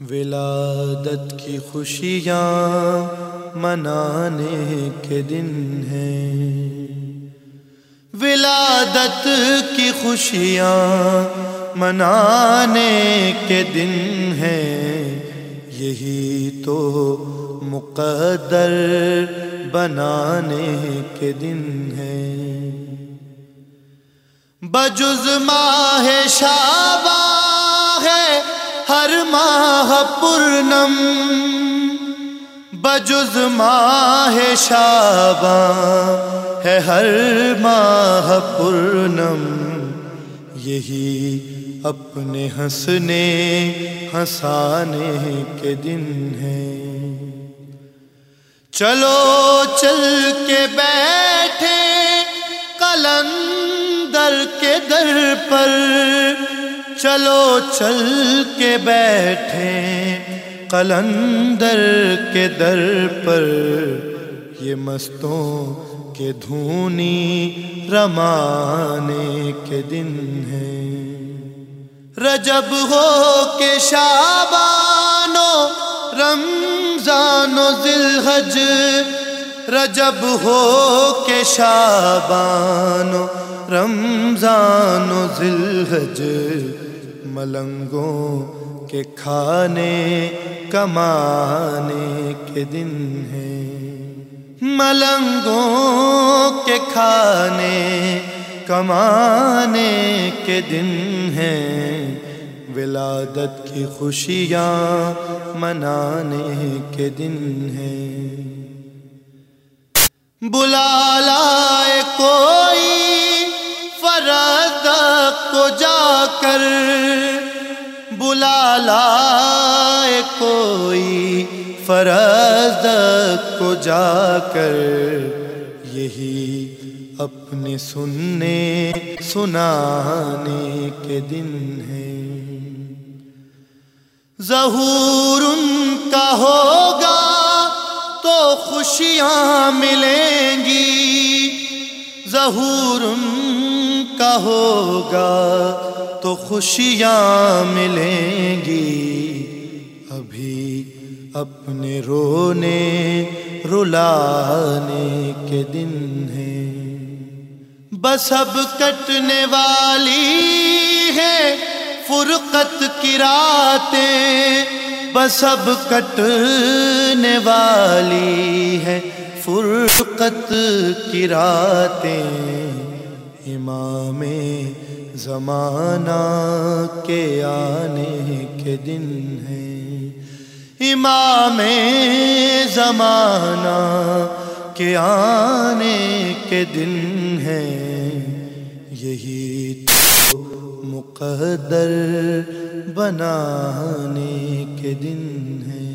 ولادت کی خوشیاں منانے کے دن ہیں۔ ولادت کی خوشیاں منانے کے دن ہیں۔ یہی تو مقدر بنانے کے دن ہیں۔ بجز ماہ شابہ ہے۔ ہر ماہ پورنم بجز ماہ شاباں ہے ہر ماہ پورنم یہی اپنے ہنسنے، ہنسانے کے دن ہیں۔ چلو چل کے بیٹھے کلندر کے در پر چلو چل کے بیٹھے قلندر کے در پر یہ مستوں کے دھونی رمانے کے دن ہیں۔ رجب ہو کے شابانو، رمضان و ذلحج رجب ہو کے شابانو، رمضان و ذلحج ملنگوں کے کھانے کمانے کے دن ہیں۔ ملنگوں کے کھانے کمانے کے دن ہیں۔ ولادت کی خوشیاں منانے کے دن ہیں۔ بلا لائے کوئی فرد کو جا کر بلا لائے کوئی فرد کو جا کر یہی اپنے سننے سنانے کے دن ہیں۔ ظہور ان کا ہوگا تو خوشیاں ملیں گی۔ ظہور ان کا ہوگا تو خوشیاں ملیں اپنے رونے رلانے کے دن ہیں۔ بس اب کٹنے والی ہے فرقت کی راتیں۔ بس اب کٹنے والی ہے فرقت کی راتیں۔ امام زمانہ کے آنے کے دن ہیں۔ امام زمانہ کے آنے کے دن ہیں یہی تو مقدر بنانے کے دن ہیں